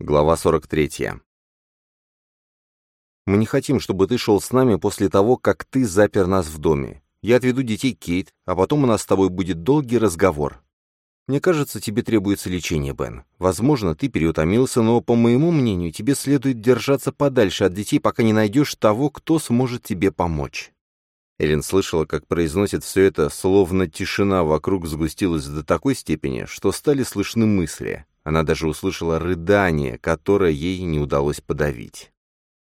Глава 43. «Мы не хотим, чтобы ты шел с нами после того, как ты запер нас в доме. Я отведу детей Кейт, а потом у нас с тобой будет долгий разговор. Мне кажется, тебе требуется лечение, Бен. Возможно, ты переутомился, но, по моему мнению, тебе следует держаться подальше от детей, пока не найдешь того, кто сможет тебе помочь». Эллен слышала, как произносит все это, словно тишина вокруг сгустилась до такой степени, что стали слышны мысли. Она даже услышала рыдание, которое ей не удалось подавить.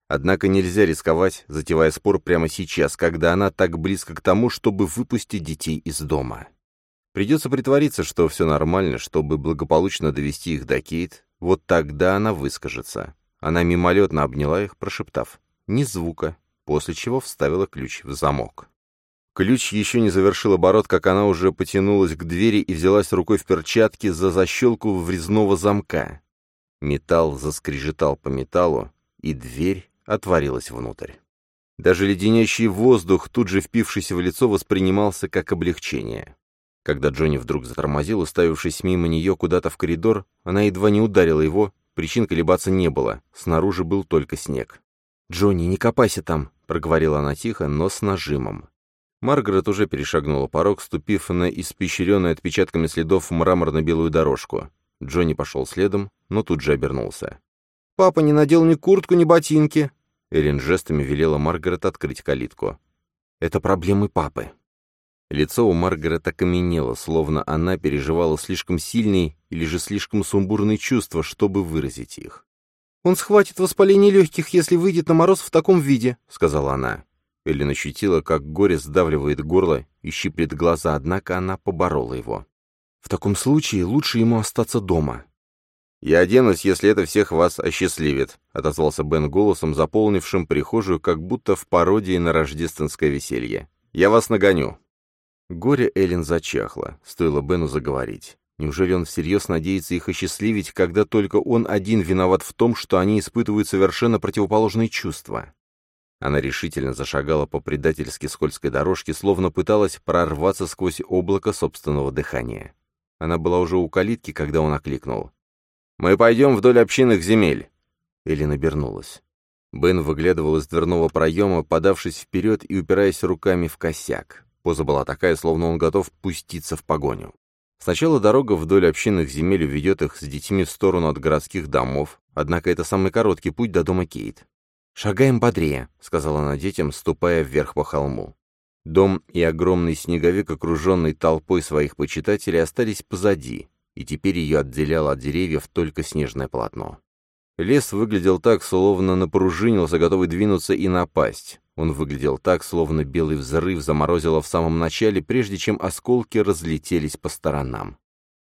Однако нельзя рисковать, затевая спор прямо сейчас, когда она так близко к тому, чтобы выпустить детей из дома. Придется притвориться, что все нормально, чтобы благополучно довести их до Кейт, вот тогда она выскажется. Она мимолетно обняла их, прошептав «ни звука», после чего вставила ключ в замок. Ключ еще не завершил оборот, как она уже потянулась к двери и взялась рукой в перчатке за защелку врезного замка. Металл заскрежетал по металлу, и дверь отворилась внутрь. Даже леденящий воздух, тут же впившийся в лицо, воспринимался как облегчение. Когда Джонни вдруг затормозил, уставившись мимо нее куда-то в коридор, она едва не ударила его, причин колебаться не было, снаружи был только снег. «Джонни, не копайся там», — проговорила она тихо, но с нажимом. Маргарет уже перешагнула порог, ступив на испещренную отпечатками следов мраморно-белую дорожку. Джонни пошел следом, но тут же обернулся. «Папа не надел ни куртку, ни ботинки!» Эллен жестами велела Маргарет открыть калитку. «Это проблемы папы». Лицо у Маргарет окаменело, словно она переживала слишком сильные или же слишком сумбурные чувства, чтобы выразить их. «Он схватит воспаление легких, если выйдет на мороз в таком виде», — сказала она. Эллен ощутила, как горе сдавливает горло и щиплет глаза, однако она поборола его. «В таком случае лучше ему остаться дома». «Я оденусь, если это всех вас осчастливит», — отозвался Бен голосом, заполнившим прихожую, как будто в пародии на рождественское веселье. «Я вас нагоню». Горе Эллен зачахло, стоило Бену заговорить. Неужели он всерьез надеется их осчастливить, когда только он один виноват в том, что они испытывают совершенно противоположные чувства? Она решительно зашагала по предательски скользкой дорожке, словно пыталась прорваться сквозь облако собственного дыхания. Она была уже у калитки, когда он окликнул. «Мы пойдем вдоль общинных земель!» Эллен обернулась. Бен выглядывал из дверного проема, подавшись вперед и упираясь руками в косяк. Поза была такая, словно он готов пуститься в погоню. Сначала дорога вдоль общинных земель уведет их с детьми в сторону от городских домов, однако это самый короткий путь до дома Кейт. «Шагаем бодрее», — сказала она детям, ступая вверх по холму. Дом и огромный снеговик, окруженный толпой своих почитателей, остались позади, и теперь ее отделяло от деревьев только снежное полотно. Лес выглядел так, словно напружинился, готовый двинуться и напасть. Он выглядел так, словно белый взрыв заморозило в самом начале, прежде чем осколки разлетелись по сторонам.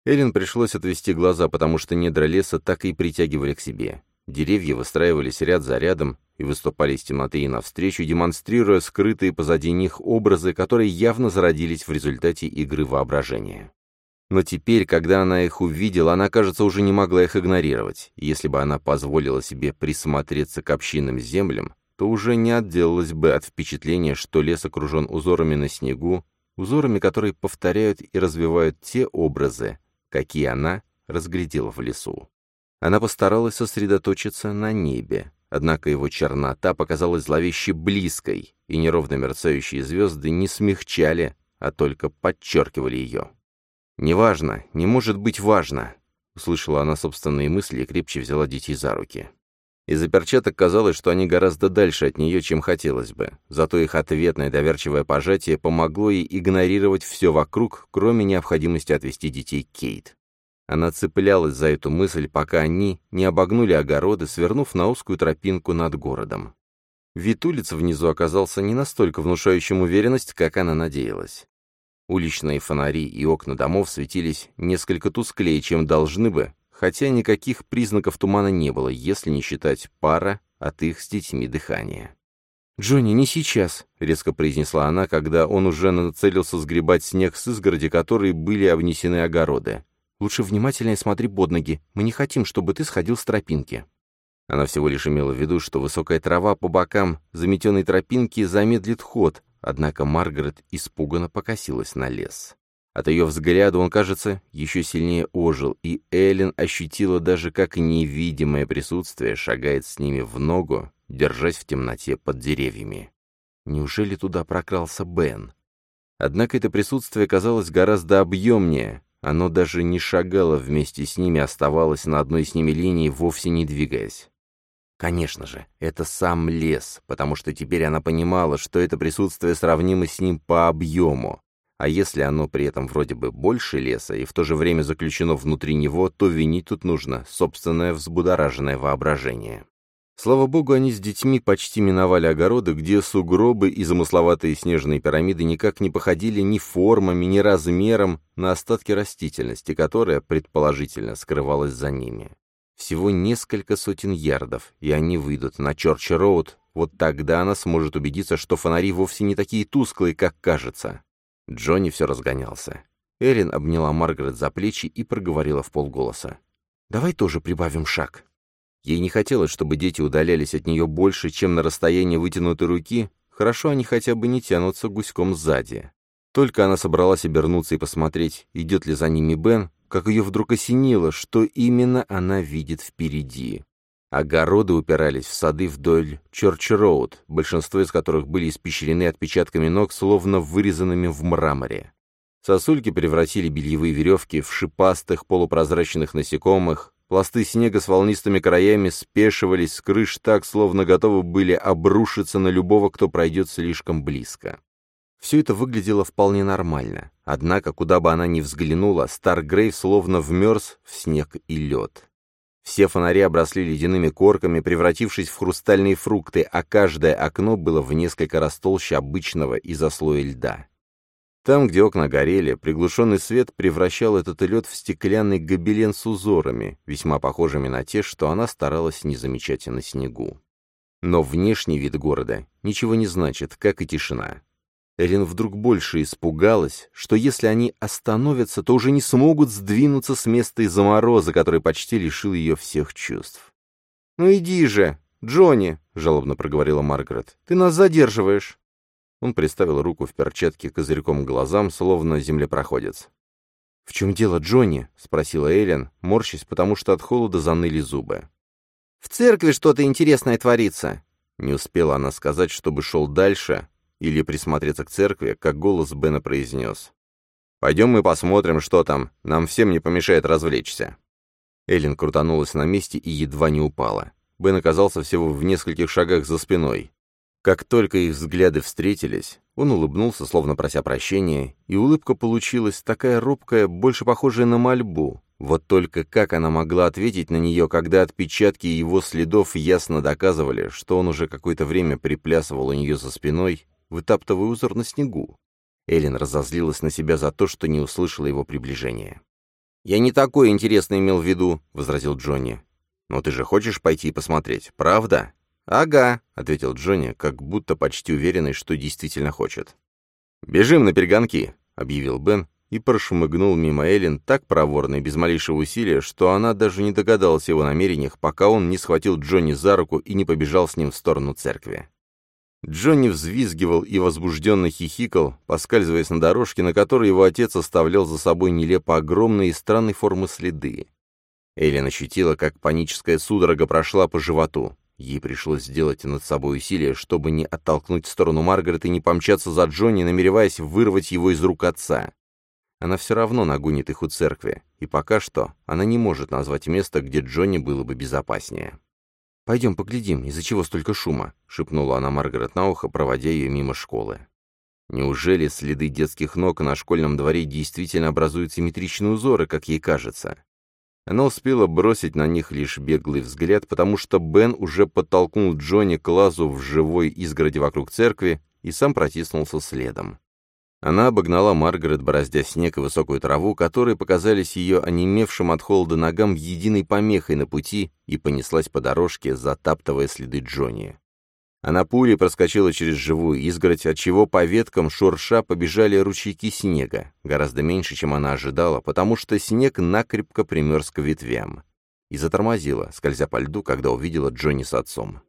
Эллен пришлось отвести глаза, потому что недра леса так и притягивали к себе. Деревья выстраивались ряд за рядом и выступали из темноты и навстречу, демонстрируя скрытые позади них образы, которые явно зародились в результате игры воображения. Но теперь, когда она их увидела, она, кажется, уже не могла их игнорировать. Если бы она позволила себе присмотреться к общинным землям, то уже не отделалась бы от впечатления, что лес окружен узорами на снегу, узорами, которые повторяют и развивают те образы, какие она разглядела в лесу. Она постаралась сосредоточиться на небе, однако его чернота показалась зловеще близкой, и неровно мерцающие звезды не смягчали, а только подчеркивали ее. «Неважно, не может быть важно», — услышала она собственные мысли и крепче взяла детей за руки. Из-за перчаток казалось, что они гораздо дальше от нее, чем хотелось бы. Зато их ответное доверчивое пожатие помогло ей игнорировать все вокруг, кроме необходимости отвести детей Кейт. Она цеплялась за эту мысль, пока они не обогнули огороды, свернув на узкую тропинку над городом. Вид улиц внизу оказался не настолько внушающим уверенность, как она надеялась. Уличные фонари и окна домов светились несколько тусклее, чем должны бы, хотя никаких признаков тумана не было, если не считать пара от их с детьми дыхания. «Джонни, не сейчас», — резко произнесла она, когда он уже нацелился сгребать снег с изгороди, которой были обнесены огороды. Лучше внимательнее смотри под ноги. Мы не хотим, чтобы ты сходил с тропинки». Она всего лишь имела в виду, что высокая трава по бокам заметенной тропинки замедлит ход, однако Маргарет испуганно покосилась на лес. От ее взгляда он, кажется, еще сильнее ожил, и Эллен ощутила даже, как невидимое присутствие шагает с ними в ногу, держась в темноте под деревьями. Неужели туда прокрался Бен? Однако это присутствие казалось гораздо объемнее. Оно даже не шагало вместе с ними, оставалось на одной с ними линии, вовсе не двигаясь. Конечно же, это сам лес, потому что теперь она понимала, что это присутствие сравнимо с ним по объему. А если оно при этом вроде бы больше леса и в то же время заключено внутри него, то винить тут нужно собственное взбудораженное воображение. Слава богу, они с детьми почти миновали огороды, где сугробы и замысловатые снежные пирамиды никак не походили ни формами, ни размером на остатки растительности, которая, предположительно, скрывалась за ними. Всего несколько сотен ярдов, и они выйдут на Чорч-Роуд, вот тогда она сможет убедиться, что фонари вовсе не такие тусклые, как кажется. Джонни все разгонялся. Эрин обняла Маргарет за плечи и проговорила в полголоса. «Давай тоже прибавим шаг». Ей не хотелось, чтобы дети удалялись от нее больше, чем на расстоянии вытянутой руки, хорошо они хотя бы не тянутся гуськом сзади. Только она собралась обернуться и посмотреть, идет ли за ними Бен, как ее вдруг осенило, что именно она видит впереди. Огороды упирались в сады вдоль Чорч-Роуд, большинство из которых были испещрены отпечатками ног, словно вырезанными в мраморе. Сосульки превратили бельевые веревки в шипастых полупрозрачных насекомых, пласты снега с волнистыми краями спешивались с крыш так, словно готовы были обрушиться на любого, кто пройдет слишком близко. Все это выглядело вполне нормально, однако, куда бы она ни взглянула, Старгрейв словно вмерз в снег и лед. Все фонари обросли ледяными корками, превратившись в хрустальные фрукты, а каждое окно было в несколько раз толще обычного из-за слоя льда. Там, где окна горели, приглушенный свет превращал этот лед в стеклянный гобелен с узорами, весьма похожими на те, что она старалась не замечать на снегу. Но внешний вид города ничего не значит, как и тишина. Эрин вдруг больше испугалась, что если они остановятся, то уже не смогут сдвинуться с места из-за мороза, который почти лишил ее всех чувств. «Ну иди же, Джонни!» — жалобно проговорила Маргарет. «Ты нас задерживаешь!» Он приставил руку в перчатке козырьком к глазам, словно землепроходец. «В чем дело, Джонни?» — спросила Эллен, морщась, потому что от холода заныли зубы. «В церкви что-то интересное творится!» Не успела она сказать, чтобы шел дальше, или присмотреться к церкви, как голос Бена произнес. «Пойдем мы посмотрим, что там. Нам всем не помешает развлечься». Эллен крутанулась на месте и едва не упала. Бен оказался всего в нескольких шагах за спиной. Как только их взгляды встретились, он улыбнулся, словно прося прощения, и улыбка получилась такая робкая, больше похожая на мольбу. Вот только как она могла ответить на нее, когда отпечатки его следов ясно доказывали, что он уже какое-то время приплясывал у нее за спиной вытаптывая узор на снегу. Эллен разозлилась на себя за то, что не услышала его приближения. «Я не такое интересное имел в виду», — возразил Джонни. «Но ты же хочешь пойти посмотреть, правда?» «Ага», — ответил Джонни, как будто почти уверенный, что действительно хочет. «Бежим на перегонки», — объявил Бен и прошмыгнул мимо Эллен так проворно и без малейшего усилия, что она даже не догадалась о его намерениях, пока он не схватил Джонни за руку и не побежал с ним в сторону церкви. Джонни взвизгивал и возбужденно хихикал, поскальзываясь на дорожке, на которой его отец оставлял за собой нелепо огромные и странной формы следы. Эллен ощутила, как паническая судорога прошла по животу. Ей пришлось сделать над собой усилие, чтобы не оттолкнуть в сторону Маргарет и не помчаться за Джонни, намереваясь вырвать его из рук отца. Она все равно нагонит их у церкви, и пока что она не может назвать место, где Джонни было бы безопаснее. «Пойдем поглядим, из-за чего столько шума», — шепнула она Маргарет на ухо, проводя ее мимо школы. Неужели следы детских ног на школьном дворе действительно образуют симметричные узоры, как ей кажется? Она успела бросить на них лишь беглый взгляд, потому что Бен уже подтолкнул Джонни к лазу в живой изгороди вокруг церкви и сам протиснулся следом. Она обогнала Маргарет, бороздя снег и высокую траву, которые показались ее онемевшим от холода ногам единой помехой на пути, и понеслась по дорожке, затаптывая следы Джонни. Она пулей проскочила через живую изгородь, отчего по веткам шурша побежали ручейки снега, гораздо меньше, чем она ожидала, потому что снег накрепко примерз к ветвям. И затормозила, скользя по льду, когда увидела Джонни с отцом.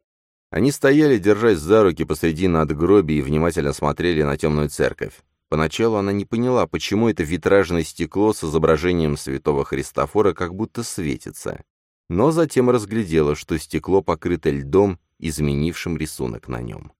Они стояли, держась за руки посреди надгробия и внимательно смотрели на темную церковь. Поначалу она не поняла, почему это витражное стекло с изображением святого Христофора как будто светится. Но затем разглядела, что стекло покрыто льдом, изменившим рисунок на нем.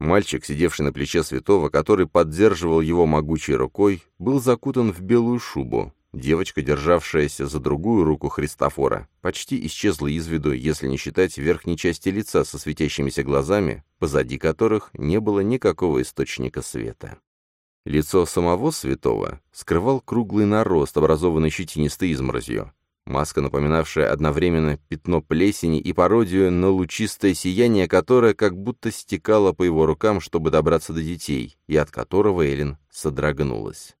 Мальчик, сидевший на плече святого, который поддерживал его могучей рукой, был закутан в белую шубу. Девочка, державшаяся за другую руку Христофора, почти исчезла из виду, если не считать верхней части лица со светящимися глазами, позади которых не было никакого источника света. Лицо самого святого скрывал круглый нарост, образованный щетинистой изморозью. Маска, напоминавшая одновременно пятно плесени и пародию на лучистое сияние, которое как будто стекало по его рукам, чтобы добраться до детей, и от которого Эллен содрогнулась.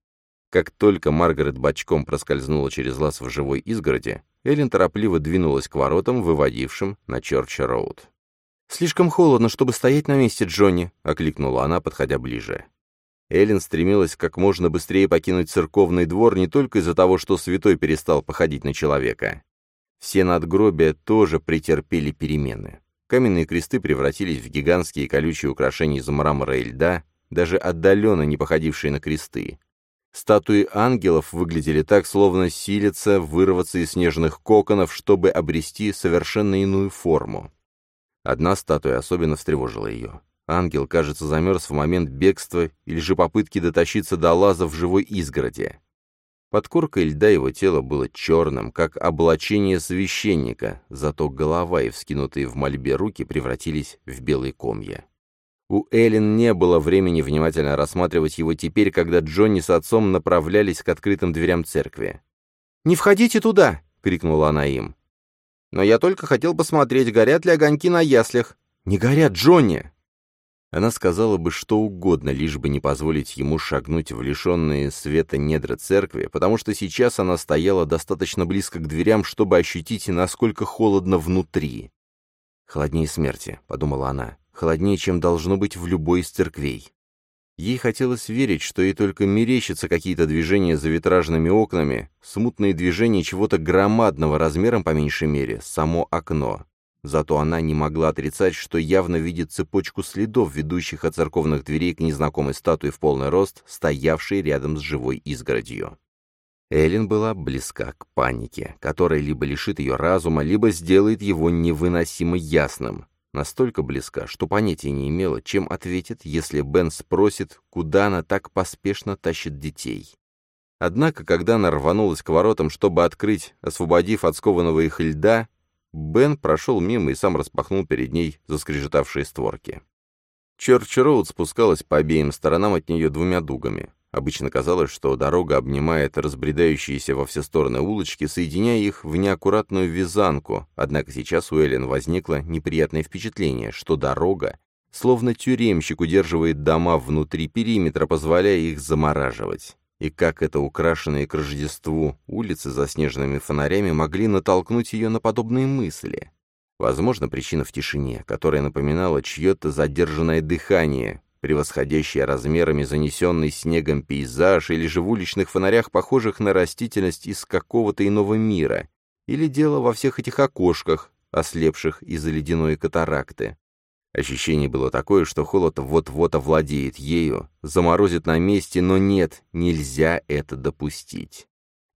Как только Маргарет бочком проскользнула через лаз в живой изгороди, Эллен торопливо двинулась к воротам, выводившим на Чорч-Роуд. «Слишком холодно, чтобы стоять на месте, Джонни», — окликнула она, подходя ближе. Эллен стремилась как можно быстрее покинуть церковный двор не только из-за того, что святой перестал походить на человека. Все надгробия тоже претерпели перемены. Каменные кресты превратились в гигантские колючие украшения из мрамора и льда, даже отдаленно не походившие на кресты. Статуи ангелов выглядели так, словно силятся вырваться из снежных коконов, чтобы обрести совершенно иную форму. Одна статуя особенно встревожила ее. Ангел, кажется, замерз в момент бегства или же попытки дотащиться до лаза в живой изгороди. Под коркой льда его тело было черным, как облачение священника, зато голова и вскинутые в мольбе руки превратились в белые комья. У Эллен не было времени внимательно рассматривать его теперь, когда Джонни с отцом направлялись к открытым дверям церкви. «Не входите туда!» — крикнула она им. «Но я только хотел посмотреть, горят ли огоньки на яслях». «Не горят, Джонни!» Она сказала бы что угодно, лишь бы не позволить ему шагнуть в лишенные света недра церкви, потому что сейчас она стояла достаточно близко к дверям, чтобы ощутить, насколько холодно внутри. «Холоднее смерти», — подумала она, — «холоднее, чем должно быть в любой из церквей». Ей хотелось верить, что ей только мерещатся какие-то движения за витражными окнами, смутные движения чего-то громадного размером, по меньшей мере, само окно. Зато она не могла отрицать, что явно видит цепочку следов, ведущих от церковных дверей к незнакомой статуе в полный рост, стоявшей рядом с живой изгородью. Эллен была близка к панике, которая либо лишит ее разума, либо сделает его невыносимо ясным. Настолько близка, что понятия не имела, чем ответит, если Бен спросит, куда она так поспешно тащит детей. Однако, когда она рванулась к воротам, чтобы открыть, освободив от скованного их льда, Бен прошел мимо и сам распахнул перед ней заскрежетавшие створки. Черч-Роуд спускалась по обеим сторонам от нее двумя дугами. Обычно казалось, что дорога обнимает разбредающиеся во все стороны улочки, соединяя их в неаккуратную вязанку, однако сейчас у Эллен возникло неприятное впечатление, что дорога, словно тюремщик, удерживает дома внутри периметра, позволяя их замораживать и как это украшенные к Рождеству улицы за снежными фонарями могли натолкнуть ее на подобные мысли. Возможно, причина в тишине, которая напоминала чье-то задержанное дыхание, превосходящее размерами занесенный снегом пейзаж или же в уличных фонарях, похожих на растительность из какого-то иного мира, или дело во всех этих окошках, ослепших из-за ледяной катаракты. Ощущение было такое, что холод вот-вот овладеет ею, заморозит на месте, но нет, нельзя это допустить.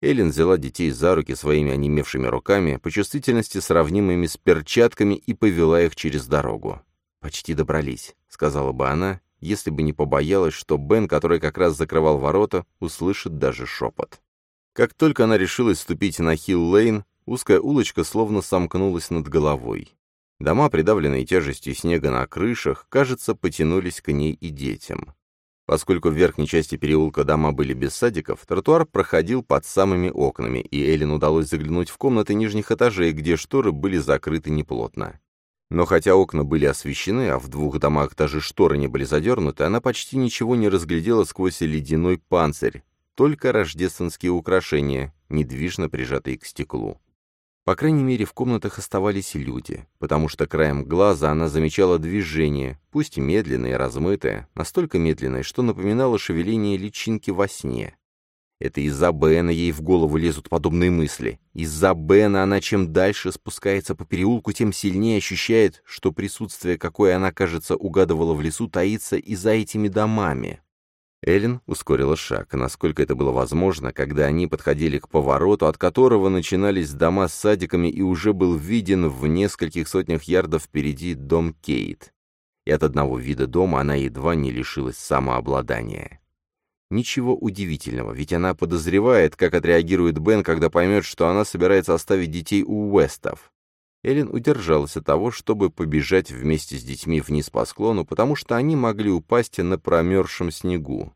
Эллен взяла детей за руки своими онемевшими руками, по чувствительности сравнимыми с перчатками, и повела их через дорогу. «Почти добрались», — сказала бы она, если бы не побоялась, что Бен, который как раз закрывал ворота, услышит даже шепот. Как только она решилась ступить на Хилл-Лейн, узкая улочка словно сомкнулась над головой. Дома, придавленные тяжестью снега на крышах, кажется, потянулись к ней и детям. Поскольку в верхней части переулка дома были без садиков, тротуар проходил под самыми окнами, и Эллен удалось заглянуть в комнаты нижних этажей, где шторы были закрыты неплотно. Но хотя окна были освещены, а в двух домах даже шторы не были задернуты, она почти ничего не разглядела сквозь ледяной панцирь, только рождественские украшения, недвижно прижатые к стеклу. По крайней мере, в комнатах оставались люди, потому что краем глаза она замечала движение, пусть медленное и размытое, настолько медленное, что напоминало шевеление личинки во сне. Это из-за Бена ей в голову лезут подобные мысли. Из-за Бена она чем дальше спускается по переулку, тем сильнее ощущает, что присутствие, какое она, кажется, угадывала в лесу, таится и за этими домами. Эллен ускорила шаг, насколько это было возможно, когда они подходили к повороту, от которого начинались дома с садиками, и уже был виден в нескольких сотнях ярдов впереди дом Кейт. И от одного вида дома она едва не лишилась самообладания. Ничего удивительного, ведь она подозревает, как отреагирует Бен, когда поймет, что она собирается оставить детей у Уэстов. Эллен удержалась от того, чтобы побежать вместе с детьми вниз по склону, потому что они могли упасть на промерзшем снегу.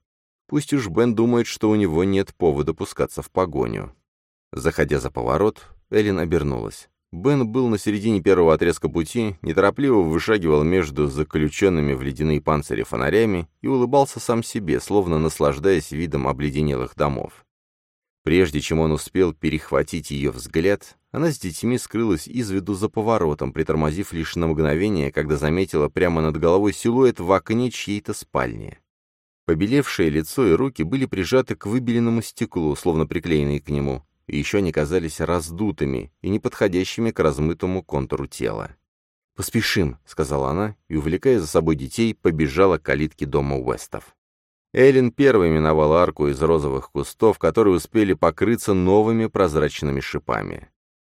Пусть уж Бен думает, что у него нет повода пускаться в погоню. Заходя за поворот, Эллен обернулась. Бен был на середине первого отрезка пути, неторопливо вышагивал между заключенными в ледяные панцири фонарями и улыбался сам себе, словно наслаждаясь видом обледенелых домов. Прежде чем он успел перехватить ее взгляд, она с детьми скрылась из виду за поворотом, притормозив лишь на мгновение, когда заметила прямо над головой силуэт в окне чьей-то спальни. Побелевшее лицо и руки были прижаты к выбеленному стеклу, словно приклеенные к нему, и еще они казались раздутыми и неподходящими к размытому контуру тела. «Поспешим», — сказала она, и, увлекая за собой детей, побежала к калитке дома Уэстов. Эллен первой миновала арку из розовых кустов, которые успели покрыться новыми прозрачными шипами.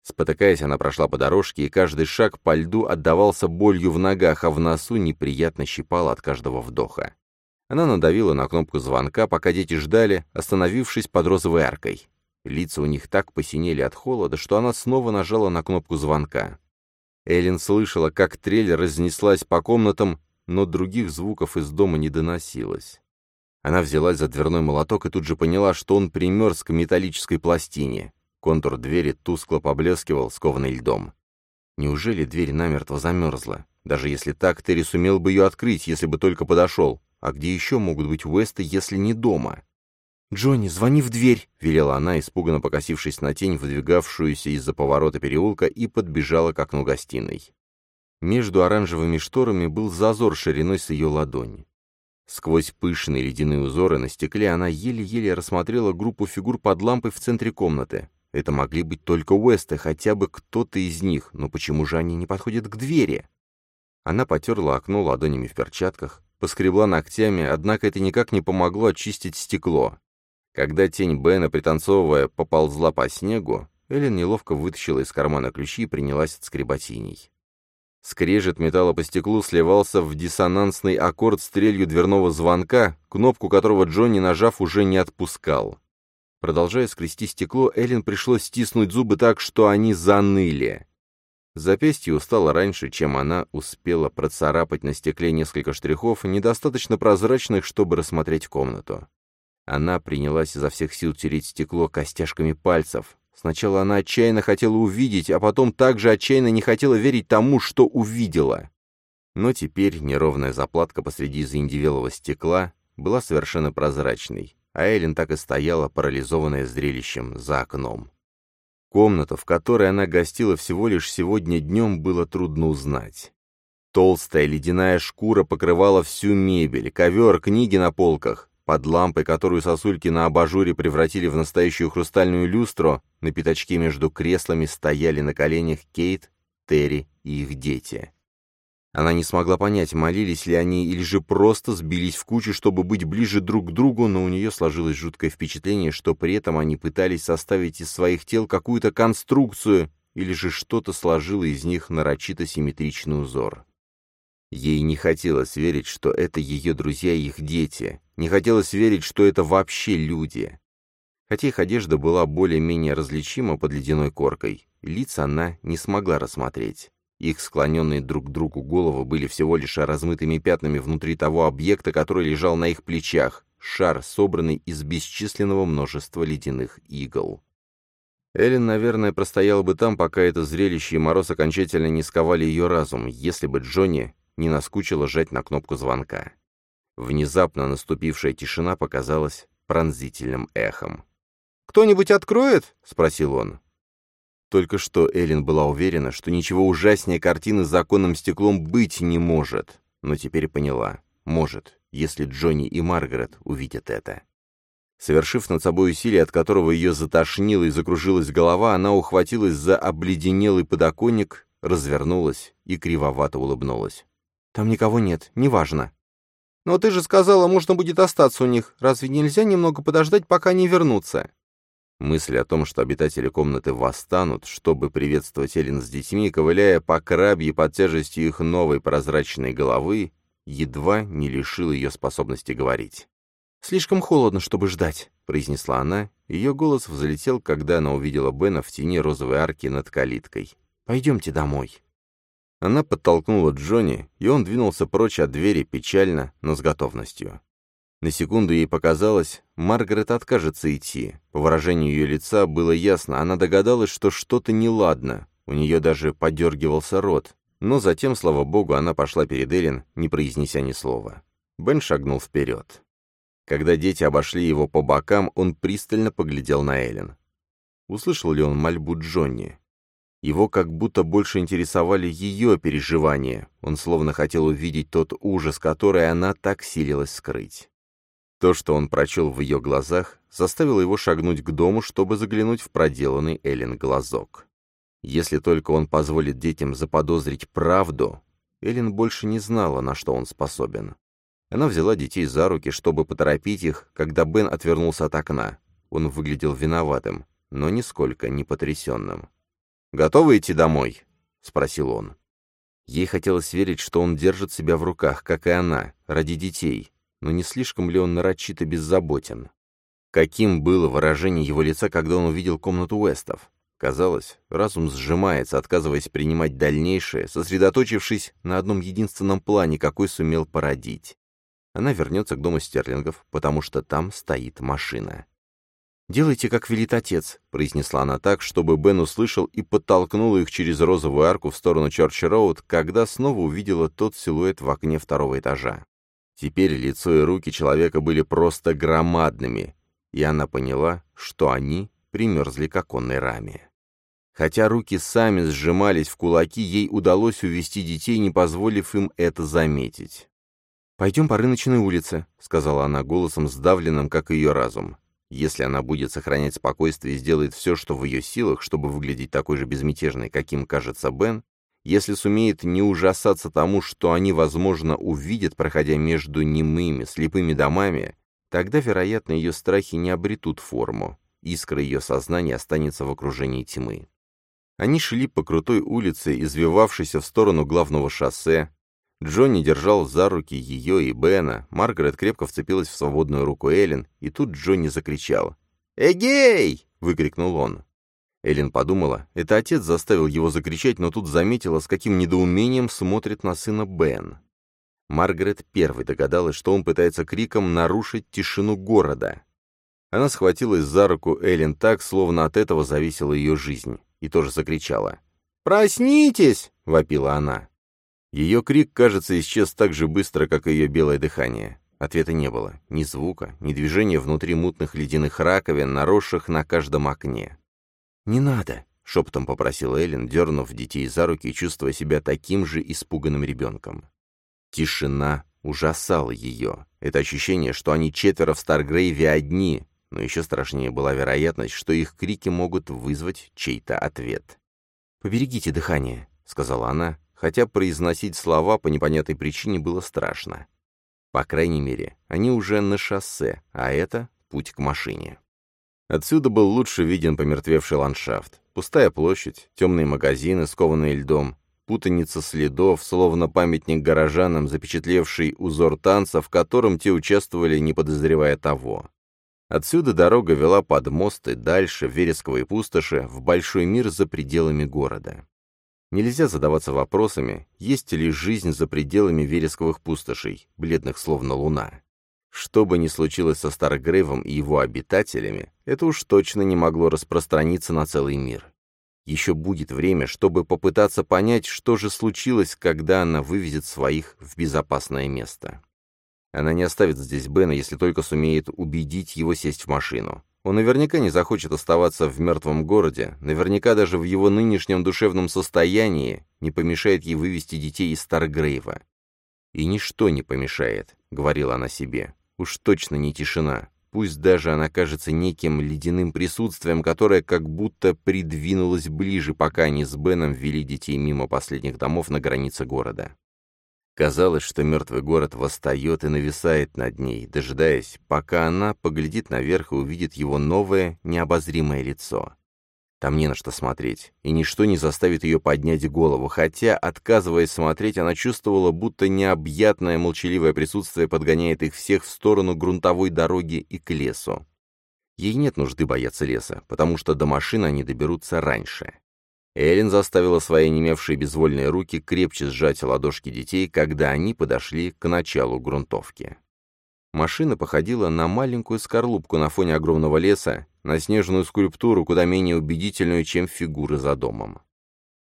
Спотыкаясь, она прошла по дорожке, и каждый шаг по льду отдавался болью в ногах, а в носу неприятно щипало от каждого вдоха. Она надавила на кнопку звонка, пока дети ждали, остановившись под розовой аркой. Лица у них так посинели от холода, что она снова нажала на кнопку звонка. Эллен слышала, как трель разнеслась по комнатам, но других звуков из дома не доносилось. Она взялась за дверной молоток и тут же поняла, что он примерз к металлической пластине. Контур двери тускло поблескивал, скованный льдом. Неужели дверь намертво замерзла? Даже если так, Терри сумел бы ее открыть, если бы только подошел. А где еще могут быть Уэсты, если не дома? «Джонни, звони в дверь!» — велела она, испуганно покосившись на тень, выдвигавшуюся из-за поворота переулка, и подбежала к окну гостиной. Между оранжевыми шторами был зазор шириной с ее ладонь. Сквозь пышные ледяные узоры на стекле она еле-еле рассмотрела группу фигур под лампой в центре комнаты. Это могли быть только Уэсты, хотя бы кто-то из них, но почему же они не подходят к двери? Она потерла окно ладонями в перчатках, поскребла ногтями, однако это никак не помогло очистить стекло. Когда тень Бена, пританцовывая, поползла по снегу, Эллен неловко вытащила из кармана ключи и принялась отскребать синий. Скрежет металла по стеклу сливался в диссонансный аккорд стрелью дверного звонка, кнопку которого Джонни, нажав, уже не отпускал. Продолжая скрести стекло, Эллен пришлось стиснуть зубы так, что они заныли. Запястье устало раньше, чем она успела процарапать на стекле несколько штрихов, недостаточно прозрачных, чтобы рассмотреть комнату. Она принялась изо всех сил тереть стекло костяшками пальцев, Сначала она отчаянно хотела увидеть, а потом также отчаянно не хотела верить тому, что увидела. Но теперь неровная заплатка посреди заиндивелого стекла была совершенно прозрачной, а Эллен так и стояла, парализованная зрелищем, за окном. Комната, в которой она гостила всего лишь сегодня днем, было трудно узнать. Толстая ледяная шкура покрывала всю мебель, ковер, книги на полках, под лампой, которую сосульки на абажуре превратили в настоящую хрустальную люстру, на пятачке между креслами стояли на коленях Кейт, Терри и их дети. Она не смогла понять, молились ли они или же просто сбились в кучу, чтобы быть ближе друг к другу, но у нее сложилось жуткое впечатление, что при этом они пытались составить из своих тел какую-то конструкцию или же что-то сложило из них нарочито симметричный узор. Ей не хотелось верить, что это ее друзья и их дети, не хотелось верить, что это вообще люди. Хотя их одежда была более-менее различима под ледяной коркой, лица она не смогла рассмотреть. Их склоненные друг к другу головы были всего лишь размытыми пятнами внутри того объекта, который лежал на их плечах, шар, собранный из бесчисленного множества ледяных игл. Эллен, наверное, простояла бы там, пока это зрелище и мороз окончательно не сковали ее разум, если бы Джонни не наскучило жать на кнопку звонка. Внезапно наступившая тишина показалась пронзительным эхом. «Кто-нибудь откроет?» — спросил он. Только что Эллен была уверена, что ничего ужаснее картины с законным стеклом быть не может, но теперь поняла — может, если Джонни и Маргарет увидят это. Совершив над собой усилие, от которого ее затошнило и закружилась голова, она ухватилась за обледенелый подоконник, развернулась и кривовато улыбнулась. Там никого нет, неважно». «Но ты же сказала, можно будет остаться у них. Разве нельзя немного подождать, пока они вернутся?» Мысль о том, что обитатели комнаты восстанут, чтобы приветствовать Эллен с детьми, ковыляя по крабье под тяжестью их новой прозрачной головы, едва не лишил ее способности говорить. «Слишком холодно, чтобы ждать», — произнесла она. Ее голос взлетел, когда она увидела Бена в тени розовой арки над калиткой. «Пойдемте домой». Она подтолкнула Джонни, и он двинулся прочь от двери печально, но с готовностью. На секунду ей показалось, Маргарет откажется идти. По выражению ее лица было ясно, она догадалась, что что-то неладно. У нее даже подергивался рот. Но затем, слава богу, она пошла перед Эллен, не произнеся ни слова. Бен шагнул вперед. Когда дети обошли его по бокам, он пристально поглядел на Эллен. Услышал ли он мольбу Джонни? Его как будто больше интересовали ее переживания. Он словно хотел увидеть тот ужас, который она так силилась скрыть. То, что он прочел в ее глазах, заставило его шагнуть к дому, чтобы заглянуть в проделанный Эллен глазок. Если только он позволит детям заподозрить правду, Эллен больше не знала, на что он способен. Она взяла детей за руки, чтобы поторопить их, когда Бен отвернулся от окна. Он выглядел виноватым, но нисколько не потрясенным. «Готовы идти домой?» — спросил он. Ей хотелось верить, что он держит себя в руках, как и она, ради детей, но не слишком ли он нарочито беззаботен? Каким было выражение его лица, когда он увидел комнату Уэстов? Казалось, разум сжимается, отказываясь принимать дальнейшее, сосредоточившись на одном единственном плане, какой сумел породить. Она вернется к дому Стерлингов, потому что там стоит машина. «Делайте, как велит отец», — произнесла она так, чтобы Бен услышал и подтолкнула их через розовую арку в сторону Чорч-Роуд, когда снова увидела тот силуэт в окне второго этажа. Теперь лицо и руки человека были просто громадными, и она поняла, что они примерзли к оконной раме. Хотя руки сами сжимались в кулаки, ей удалось увести детей, не позволив им это заметить. «Пойдем по рыночной улице», — сказала она голосом сдавленным, как ее разум. Если она будет сохранять спокойствие и сделает все, что в ее силах, чтобы выглядеть такой же безмятежной, каким кажется Бен, если сумеет не ужасаться тому, что они, возможно, увидят, проходя между немыми, слепыми домами, тогда, вероятно, ее страхи не обретут форму, искра ее сознания останется в окружении тьмы. Они шли по крутой улице, извивавшейся в сторону главного шоссе. Джонни держал за руки ее и Бена, Маргарет крепко вцепилась в свободную руку Эллен, и тут Джонни закричал. «Эгей!» — выкрикнул он. Эллен подумала, это отец заставил его закричать, но тут заметила, с каким недоумением смотрит на сына Бен. Маргарет первой догадалась, что он пытается криком нарушить тишину города. Она схватилась за руку Эллен так, словно от этого зависела ее жизнь, и тоже закричала. «Проснитесь!» — вопила она. Ее крик, кажется, исчез так же быстро, как и ее белое дыхание. Ответа не было. Ни звука, ни движения внутри мутных ледяных раковин, наросших на каждом окне. «Не надо», — шепотом попросил Эллен, дернув детей за руки и чувствуя себя таким же испуганным ребенком. Тишина ужасала ее. Это ощущение, что они четверо в Старгрейве одни, но еще страшнее была вероятность, что их крики могут вызвать чей-то ответ. «Поберегите дыхание», — сказала она, хотя произносить слова по непонятной причине было страшно. По крайней мере, они уже на шоссе, а это путь к машине. Отсюда был лучше виден помертвевший ландшафт. Пустая площадь, темные магазины, скованные льдом, путаница следов, словно памятник горожанам, запечатлевший узор танца, в котором те участвовали, не подозревая того. Отсюда дорога вела под мост и дальше, в вересковые пустоши, в большой мир за пределами города. Нельзя задаваться вопросами, есть ли жизнь за пределами вересковых пустошей, бледных словно луна. Что бы ни случилось со Старгрейвом и его обитателями, это уж точно не могло распространиться на целый мир. Еще будет время, чтобы попытаться понять, что же случилось, когда она вывезет своих в безопасное место. Она не оставит здесь Бена, если только сумеет убедить его сесть в машину. Он наверняка не захочет оставаться в мертвом городе, наверняка даже в его нынешнем душевном состоянии не помешает ей вывести детей из Старгрейва. «И ничто не помешает», — говорила она себе. Уж точно не тишина. Пусть даже она кажется неким ледяным присутствием, которое как будто придвинулось ближе, пока они с Беном вели детей мимо последних домов на границе города. Казалось, что мертвый город восстает и нависает над ней, дожидаясь, пока она поглядит наверх и увидит его новое, необозримое лицо. Там не на что смотреть, и ничто не заставит ее поднять голову, хотя, отказываясь смотреть, она чувствовала, будто необъятное молчаливое присутствие подгоняет их всех в сторону грунтовой дороги и к лесу. Ей нет нужды бояться леса, потому что до машины они доберутся раньше. Эллен заставила свои немевшие безвольные руки крепче сжать ладошки детей, когда они подошли к началу грунтовки. Машина походила на маленькую скорлупку на фоне огромного леса, на снежную скульптуру, куда менее убедительную, чем фигуры за домом.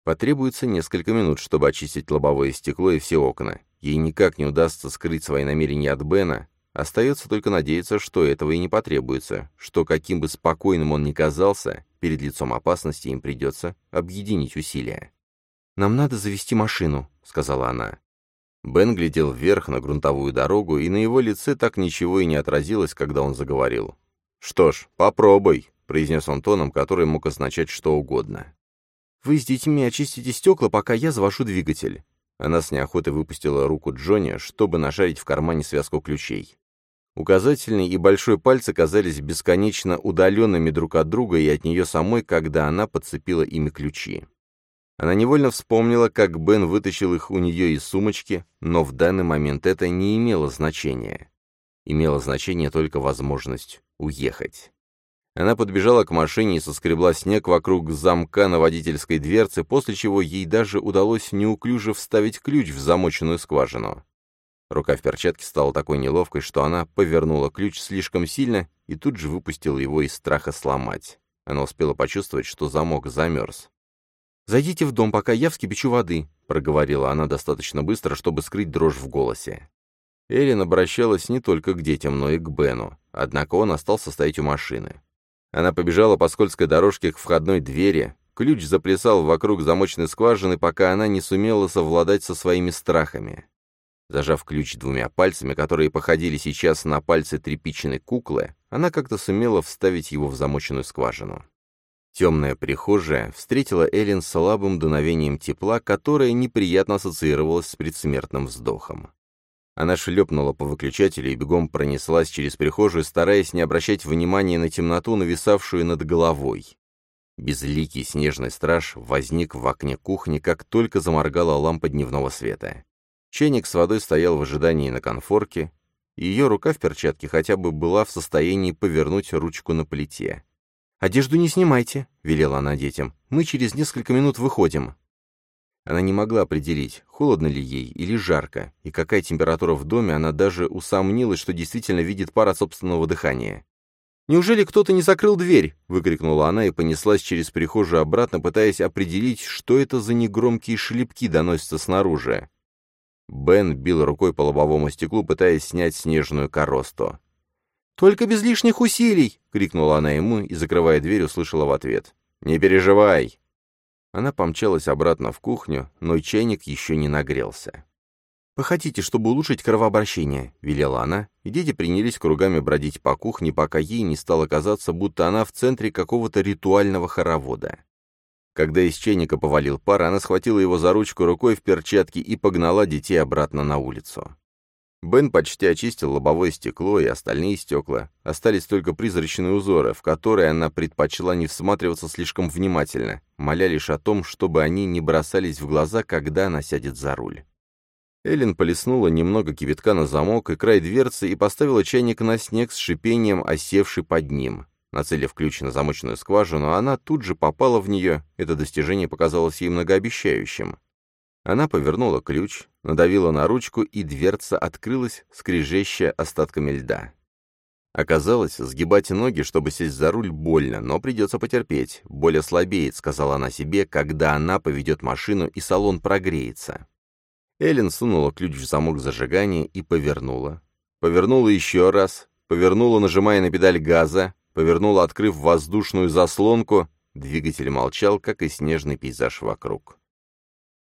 Потребуется несколько минут, чтобы очистить лобовое стекло и все окна. Ей никак не удастся скрыть свои намерения от Бена, Остается только надеяться, что этого и не потребуется, что каким бы спокойным он ни казался, перед лицом опасности им придется объединить усилия. «Нам надо завести машину», — сказала она. Бен глядел вверх на грунтовую дорогу, и на его лице так ничего и не отразилось, когда он заговорил. «Что ж, попробуй», — произнес он тоном, который мог означать что угодно. «Вы с детьми очистите стекла, пока я завожу двигатель». Она с неохотой выпустила руку Джонни, чтобы нашарить в кармане связку ключей. Указательный и большой пальцы казались бесконечно удаленными друг от друга и от нее самой, когда она подцепила ими ключи. Она невольно вспомнила, как Бен вытащил их у нее из сумочки, но в данный момент это не имело значения. Имело значение только возможность уехать. Она подбежала к машине и соскребла снег вокруг замка на водительской дверце, после чего ей даже удалось неуклюже вставить ключ в замоченную скважину. Рука в перчатке стала такой неловкой, что она повернула ключ слишком сильно и тут же выпустила его из страха сломать. Она успела почувствовать, что замок замерз. «Зайдите в дом, пока я вскипячу воды», — проговорила она достаточно быстро, чтобы скрыть дрожь в голосе. Эллен обращалась не только к детям, но и к Бену, однако он остался стоять у машины. Она побежала по скользкой дорожке к входной двери, ключ заплясал вокруг замочной скважины, пока она не сумела совладать со своими страхами. Зажав ключ двумя пальцами, которые походили сейчас на пальцы тряпичной куклы, она как-то сумела вставить его в замоченную скважину. Темная прихожая встретила Эллен слабым дуновением тепла, которое неприятно ассоциировалось с предсмертным вздохом. Она шлепнула по выключателю и бегом пронеслась через прихожую, стараясь не обращать внимания на темноту, нависавшую над головой. Безликий снежный страж возник в окне кухни, как только заморгала лампа дневного света. Чайник с водой стоял в ожидании на конфорке, и ее рука в перчатке хотя бы была в состоянии повернуть ручку на плите. «Одежду не снимайте», — велела она детям. «Мы через несколько минут выходим». Она не могла определить, холодно ли ей или жарко, и какая температура в доме, она даже усомнилась, что действительно видит пар от собственного дыхания. «Неужели кто-то не закрыл дверь?» — выкрикнула она и понеслась через прихожую обратно, пытаясь определить, что это за негромкие шлепки доносятся снаружи. Бен бил рукой по лобовому стеклу, пытаясь снять снежную коросту. «Только без лишних усилий!» — крикнула она ему и, закрывая дверь, услышала в ответ. «Не переживай!» Она помчалась обратно в кухню, но чайник еще не нагрелся. «Походите, чтобы улучшить кровообращение», — велела она, и дети принялись кругами бродить по кухне, пока ей не стало казаться, будто она в центре какого-то ритуального хоровода. Когда из чайника повалил пар, она схватила его за ручку рукой в перчатке и погнала детей обратно на улицу. Бен почти очистил лобовое стекло и остальные стекла. Остались только призрачные узоры, в которые она предпочла не всматриваться слишком внимательно, моля лишь о том, чтобы они не бросались в глаза, когда она сядет за руль. Эллен полиснула немного кипятка на замок и край дверцы и поставила чайник на снег с шипением, осевший под ним. Нацелив ключ на замочную скважину, она тут же попала в нее, это достижение показалось ей многообещающим. Она повернула ключ, надавила на ручку, и дверца открылась, скрежеща остатками льда. Оказалось, сгибать ноги, чтобы сесть за руль, больно, но придется потерпеть. Боль ослабеет, сказала она себе, когда она поведет машину и салон прогреется. Эллен сунула ключ в замок зажигания и повернула. Повернула еще раз, повернула, нажимая на педаль газа, повернула, открыв воздушную заслонку. Двигатель молчал, как и снежный пейзаж вокруг.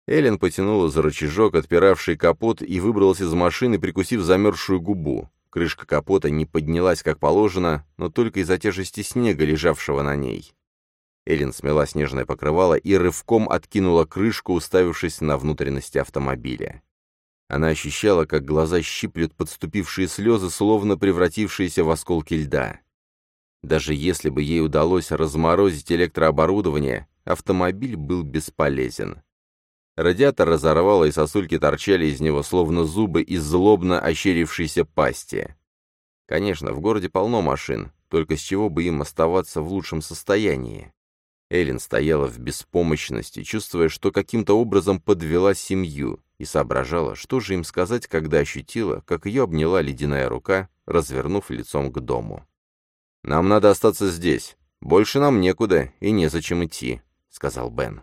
Эллен потянула за рычажок, отпиравший капот, и выбралась из машины, прикусив замерзшую губу. Крышка капота не поднялась, как положено, но только из-за тяжести снега, лежавшего на ней. Эллен смела снежное покрывало и рывком откинула крышку, уставившись на внутренности автомобиля. Она ощущала, как глаза щиплют подступившие слезы, словно превратившиеся в осколки льда. Даже если бы ей удалось разморозить электрооборудование, автомобиль был бесполезен. Радиатор разорвало, и сосульки торчали из него, словно зубы из злобно ощерившейся пасти. Конечно, в городе полно машин, только с чего бы им оставаться в лучшем состоянии? Эллен стояла в беспомощности, чувствуя, что каким-то образом подвела семью, и соображала, что же им сказать, когда ощутила, как ее обняла ледяная рука, развернув лицом к дому. «Нам надо остаться здесь. Больше нам некуда и незачем идти», — сказал Бен.